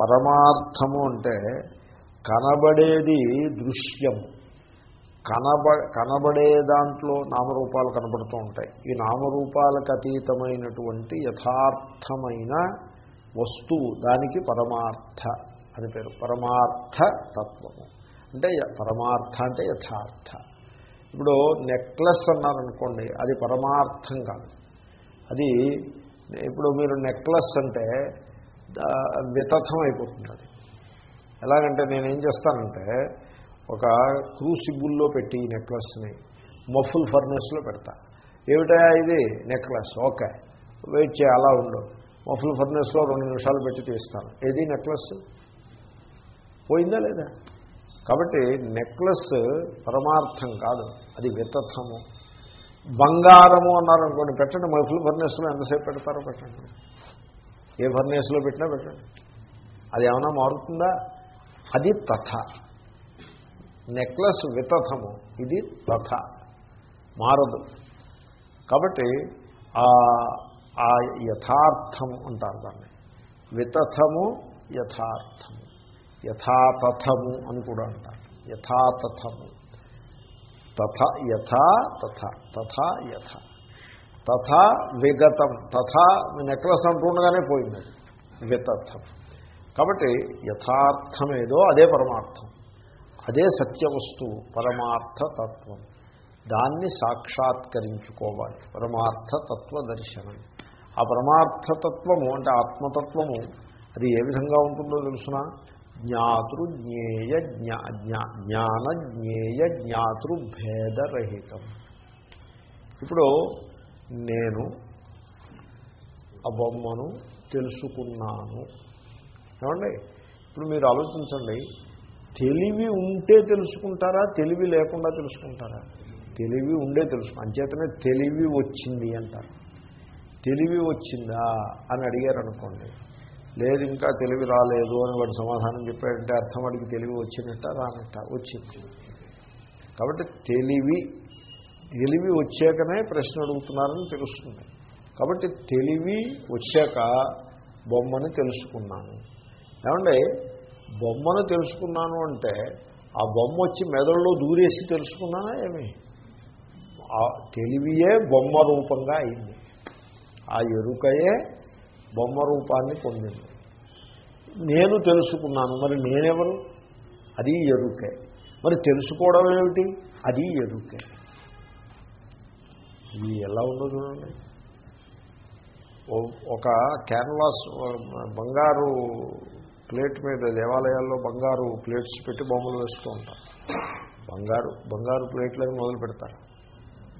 పరమార్థము అంటే కనబడేది దృశ్యము. కనబ కనబడే దాంట్లో నామరూపాలు కనబడుతూ ఉంటాయి. ఈ నామరూపాలకు అతీతమైనటువంటి యథార్థమైన వస్తువు దానికి పరమార్థ అని పేరు. పరమార్థ తత్వము. అంటే పరమార్థ అంటే యథార్థ. ఇప్పుడు నెక్లెస్ అన్నారనుకోండి అది పరమార్థం కాదు. అది ఇప్పుడు మీరు నెక్లెస్ అంటే వితథం అయిపోతుంది అది. ఎలాగంటే నేనేం చేస్తానంటే ఒక క్రూసిబుల్లో పెట్టి ఈ నెక్లెస్ని మఫుల్ ఫర్నెస్లో పెడతా. ఏమిటా ఇది? నెక్లెస్. ఓకే. వెయిట్ చేయ అలా మఫుల్ ఫర్నెస్లో రెండు నిమిషాలు పెట్టి తీస్తాను. ఏది నెక్లెస్? పోయిందా లేదా? కాబట్టి నెక్లెస్ పరమార్థం కాదు అది వితథము బంగారము అన్నారనుకోండి పెట్టండి. మఫుల్ ఫర్నెస్లో ఎంతసేపు పెడతారో పెట్టండి. ఏ ఫర్నేస్లో పెట్టినా పెట్టండి. అది ఏమైనా మారుతుందా? అది తథ. నెక్లెస్ వితథము ఇది తథ. మారదు. కాబట్టి ఆ యథార్థం అంటారు దాన్ని. వితథము యథార్థము. యథాతథము అని కూడా అంటారు. యథాతథము తథ యథా తథ తథా యథ. తథా విగతం. తథా నెక్లెస్ అంటుండగానే పోయింది వితథం. కాబట్టి యథార్థమేదో అదే పరమార్థం. అదే సత్యవస్తువు పరమార్థ తత్వం. దాన్ని సాక్షాత్కరించుకోవాలి. పరమార్థ తత్వ దర్శనం. ఆ పరమార్థతత్వము అంటే ఆత్మతత్వము అది ఏ విధంగా ఉంటుందో తెలుసిన? జ్ఞాతృ జ్ఞేయ జ్ఞాన జ్ఞేయ జ్ఞాతృ భేదరహితం ఇప్పుడు నేను ఆ బొమ్మను తెలుసుకున్నాను. ఏమండి? ఇప్పుడు మీరు ఆలోచించండి. తెలివి ఉంటే తెలుసుకుంటారా? తెలివి లేకుండా తెలుసుకుంటారా? తెలివి ఉండే తెలుసు అంచేతనే తెలివి వచ్చింది అంటారు. తెలివి వచ్చిందా అని అడిగారు అనుకోండి లేదు ఇంకా తెలివి రాలేదు అని వాడు సమాధానం చెప్పాడంటే అర్థం వాడికి తెలివి వచ్చినట్ట రానట్ట? వచ్చింది. కాబట్టి తెలివి తెలివి వచ్చాకనే ప్రశ్న అడుగుతున్నారని తెలుస్తుంది. కాబట్టి తెలివి వచ్చాక బొమ్మని తెలుసుకున్నాను. ఏమండి? బొమ్మను తెలుసుకున్నాను అంటే ఆ బొమ్మ వచ్చి మెదడులో దూరేసి తెలుసుకున్నానా ఏమి? ఆ తెలివియే బొమ్మ రూపంగా అయింది. ఆ ఎరుకయే బొమ్మ రూపాన్ని పొందింది. నేను తెలుసుకున్నాను. మరి నేనెవరు? అది ఎరుకే. మరి తెలుసుకోవడం ఏమిటి? అది ఎరుకే. ఇది ఎలా ఉందో చూడండి. ఒక క్యాన్వాస్ బంగారు ప్లేట్ మీద దేవాలయాల్లో బంగారు ప్లేట్స్ పెట్టి బొమ్మలు వేస్తూ ఉంటారు. బంగారు బంగారు ప్లేట్లని మొదలు పెడతారు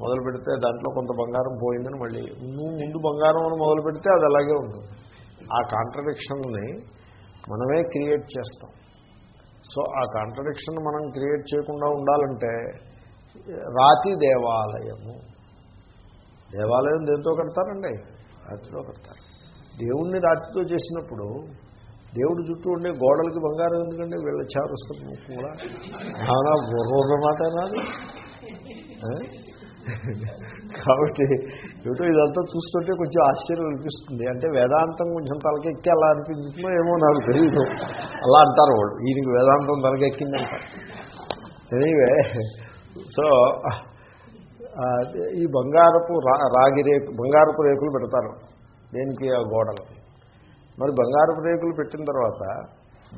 మొదలు పెడితే దాంట్లో కొంత బంగారం పోయిందని మళ్ళీ నువ్వు ముందు బంగారం అని మొదలు పెడితే అది అలాగే ఉంటుంది. ఆ కాంట్రడిక్షన్ని మనమే క్రియేట్ చేస్తాం. సో ఆ కాంట్రడిక్షన్ మనం క్రియేట్ చేయకుండా ఉండాలంటే రాతి దేవాలయము. దేవాలయం దేంతో కడతారండి? రాతితో కడతారు. దేవుణ్ణి రాతితో చేసినప్పుడు దేవుడి చుట్టూ ఉండే గోడలకి బంగారం ఎందుకండి? వీళ్ళ చారుస్తారు కూడా. అవునా బుర్ర మాట నాది కాబట్టి ఏమిటో ఇదంతా చూస్తుంటే కొంచెం ఆశ్చర్యం అనిపిస్తుంది. అంటే వేదాంతం కొంచెం తలకెక్కి అలా అనిపించుతుందో ఏమో నాకు తెలియదు అలా అంటారు వాళ్ళు. ఈయనకి వేదాంతం తలకెక్కిందంటారు ఎనీవే సో ఈ బంగారపు రాగి రేకు బంగారపు రేకులు పెడతారు. దేనికి? ఆ గోడలు మరి బంగారపు రేకులు పెట్టిన తర్వాత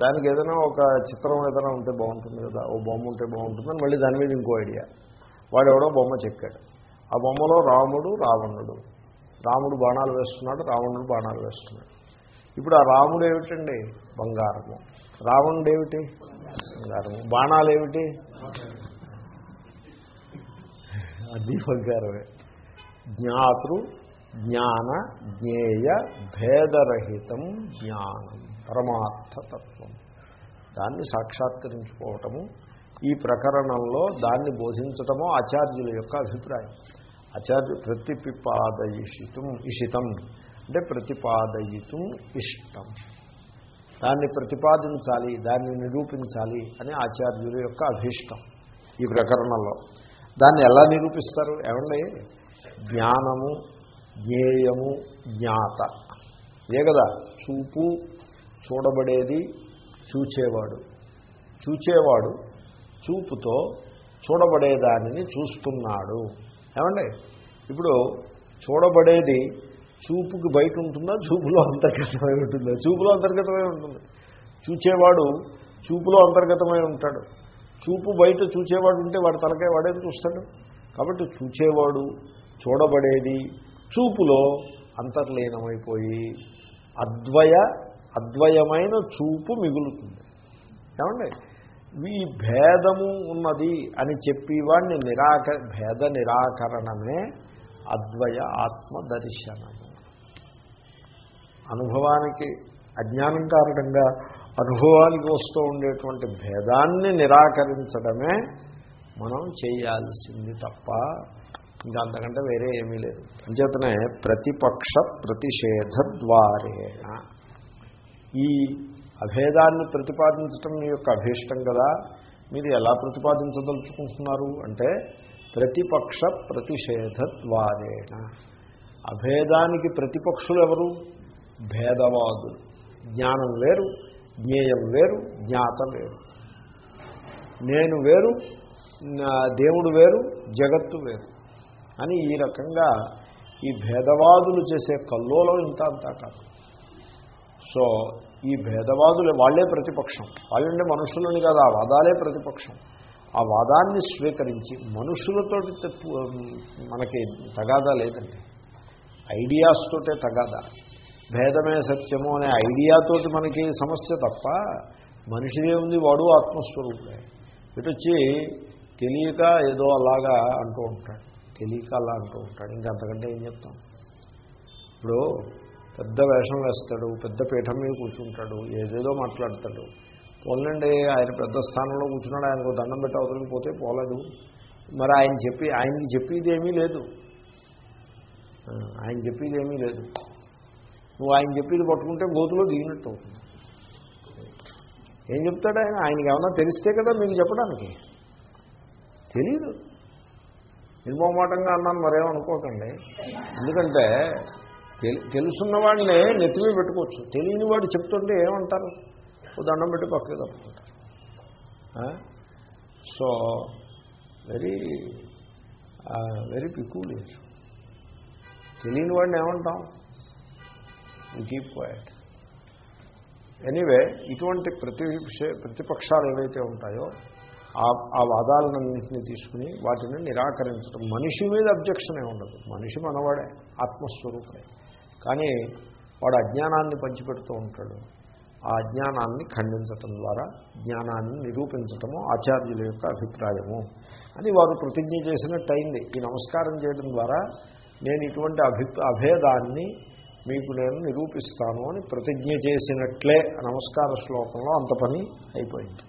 దానికి ఏదైనా ఒక చిత్రం ఏదైనా ఉంటే బాగుంటుంది కదా. ఓ బొమ్మ ఉంటే బాగుంటుందని మళ్ళీ దాని మీద ఇంకో ఐడియా. వాడు ఎవడో బొమ్మ చెక్కాడు. ఆ బొమ్మలో రాముడు రావణుడు. రాముడు బాణాలు వేస్తున్నాడు రావణుడు బాణాలు వేస్తున్నాడు. ఇప్పుడు ఆ రాముడు ఏమిటండి? బంగారము. రావణుడు ఏమిటి? బంగారము. బాణాలు ఏమిటి? అది బంగారమే. జ్ఞాతృ జ్ఞాన జ్ఞేయ భేదరహితం జ్ఞానం. పరమార్థతత్వం. దాన్ని సాక్షాత్కరించుకోవటము ఈ ప్రకరణంలో దాన్ని బోధించటము ఆచార్యుల యొక్క అభిప్రాయం. ఆచార్య ప్రతిపిపాదయిషితం ఇషితం. అంటే ప్రతిపాదయితం ఇష్టం. దాన్ని ప్రతిపాదించాలి దాన్ని నిరూపించాలి అని ఆచార్యుల యొక్క అభీష్టం ఈ ప్రకరణంలో. దాన్ని ఎలా నిరూపిస్తారు? ఏమండి? జ్ఞానము జ్ఞేయము జ్ఞాత. ఏ కదా? చూపు చూడబడేది చూచేవాడు. చూచేవాడు చూపుతో చూడబడేదానిని చూస్తున్నాడు. ఏమండి? ఇప్పుడు చూడబడేది చూపుకి బయట ఉంటుందా చూపులో అంతర్గతమై ఉంటుందా? చూపులో అంతర్గతమై ఉంటుంది. చూచేవాడు చూపులో అంతర్గతమై ఉంటాడు. చూపు బయట చూచేవాడు ఉంటే వాడు తలకాయ వాడేది చూస్తాడు. కాబట్టి చూచేవాడు చూడబడేది చూపులో అంతర్లీనమైపోయి అద్వయ అద్వయమైన చూపు మిగులుతుంది. ఏమండి? ఈ భేదము ఉన్నది అని చెప్పి వాడిని నిరాక భేద నిరాకరణమే అద్వయ ఆత్మ దర్శనము అనుభవానికి అజ్ఞానం కారణంగా అనుభవానికి వస్తూ ఉండేటువంటి భేదాన్ని నిరాకరించడమే మనం చేయాల్సింది తప్ప ఇంకా అంతకంటే వేరే ఏమీ లేదు. అంచేతనే ప్రతిపక్ష ప్రతిషేధ ద్వారేణ ఈ అభేదాన్ని ప్రతిపాదించటం మీ యొక్క అభీష్టం కదా. మీరు ఎలా ప్రతిపాదించదలుచుకుంటున్నారు అంటే ప్రతిపక్ష ప్రతిషేధద్వారేణ. అభేదానికి ప్రతిపక్షులు ఎవరు? భేదవాదులు. జ్ఞానం వేరు జ్ఞేయం వేరు జ్ఞాత వేరు. నేను వేరు దేవుడు వేరు జగత్తు వేరు. అని ఈ రకంగా ఈ భేదవాదులు చేసే కల్లోలం ఇంత అంతా కాదు. సో ఈ భేదవాదులు వాళ్ళే ప్రతిపక్షం. వాళ్ళంటే మనుషులని కాదు ఆ వాదాలే ప్రతిపక్షం. ఆ వాదాన్ని స్వీకరించి మనుషులతో మనకి తగాదా లేదండి. ఐడియాస్ తోటే తగాదా. భేదమే సత్యము అనే ఐడియాతోటి మనకి సమస్య తప్ప మనిషిదే ఉంది వాడు ఆత్మస్వరూపుడే ఇటు వచ్చి తెలియక ఏదో అలాగా అంటూ ఉంటాడు. తెలియక అలా అంటూ ఉంటాడు. ఇంకా అంతకంటే ఏం చెప్తాం? ఇప్పుడు పెద్ద వేషం వేస్తాడు పెద్ద పీఠం మీద కూర్చుంటాడు ఏదేదో మాట్లాడతాడు. పోలండి ఆయన పెద్ద స్థానంలో కూర్చున్నాడు ఆయనకు దండం పెట్టి అవతలకి పోలేదు. మరి ఆయన చెప్పి ఆయనకి చెప్పేది ఏమీ లేదు. ఆయన చెప్పేది ఏమీ లేదు. నువ్వు ఆయన చెప్పేది పట్టుకుంటే గోతులో దిగినట్టు అవుతుంది. ఏం చెప్తాడు ఆయన? ఆయనకి ఏమన్నా తెలిస్తే కదా మీకు చెప్పడానికి. తెలీదు. నిర్మోమాటంగా అన్నాను మరేమనుకోకండి. ఎందుకంటే తెలుసున్న వాడిని నెత్తిమీ పెట్టుకోవచ్చు. తెలియని వాడు చెప్తుంటే ఏమంటారు? దండం పెట్టి పక్కకి తప్పుకుంటారు. సో వెరీ వెరీ పికూలియర్ తెలియని వాడిని ఏమంటాం? కీప్ క్వైట్ ఎనీవే ఇటువంటి ప్రతి ప్రతిపక్షాలు ఏవైతే ఉంటాయో ఆ వాదాలన్నింటినీ తీసుకుని వాటిని నిరాకరించడం. మనిషి మీద అబ్జెక్షన్ ఉండదు మనిషి మనవాడే ఆత్మస్వరూపుడే. కానీ వాడు అజ్ఞానాన్ని పంచిపెడుతూ ఉంటాడు. ఆ అజ్ఞానాన్ని ఖండించటం ద్వారా జ్ఞానాన్ని నిరూపించటము ఆచార్యుల యొక్క అభిప్రాయము అని వారు ప్రతిజ్ఞ చేసినట్టయింది. ఈ నమస్కారం చేయడం ద్వారా నేను ఇటువంటి అభి అభేదాన్ని మీకు నేను నిరూపిస్తాను అని ప్రతిజ్ఞ చేసినట్లే నమస్కార శ్లోకంలో అంత పని అయిపోయింది.